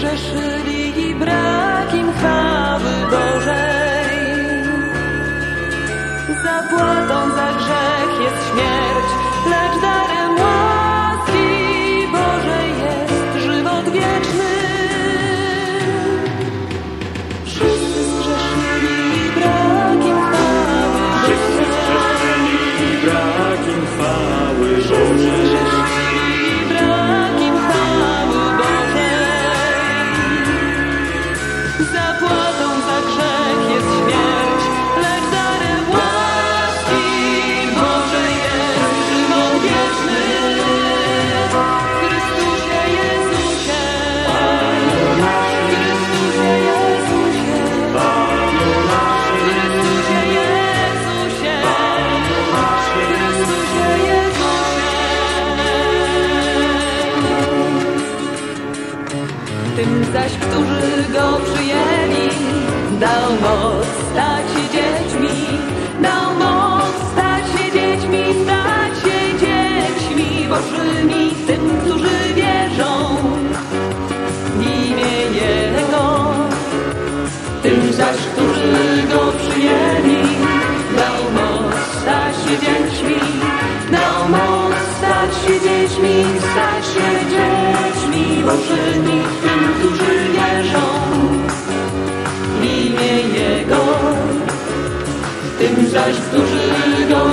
zgrzeszyli i brakiem chwały Bożej. Zapłatą za grzech. Tym zaś, którzy go przyjęli, dał moc stać się dziećmi, stać się dziećmi Bożymi, tym, którzy wierzą w imię Jego. Tym zaś, którzy Go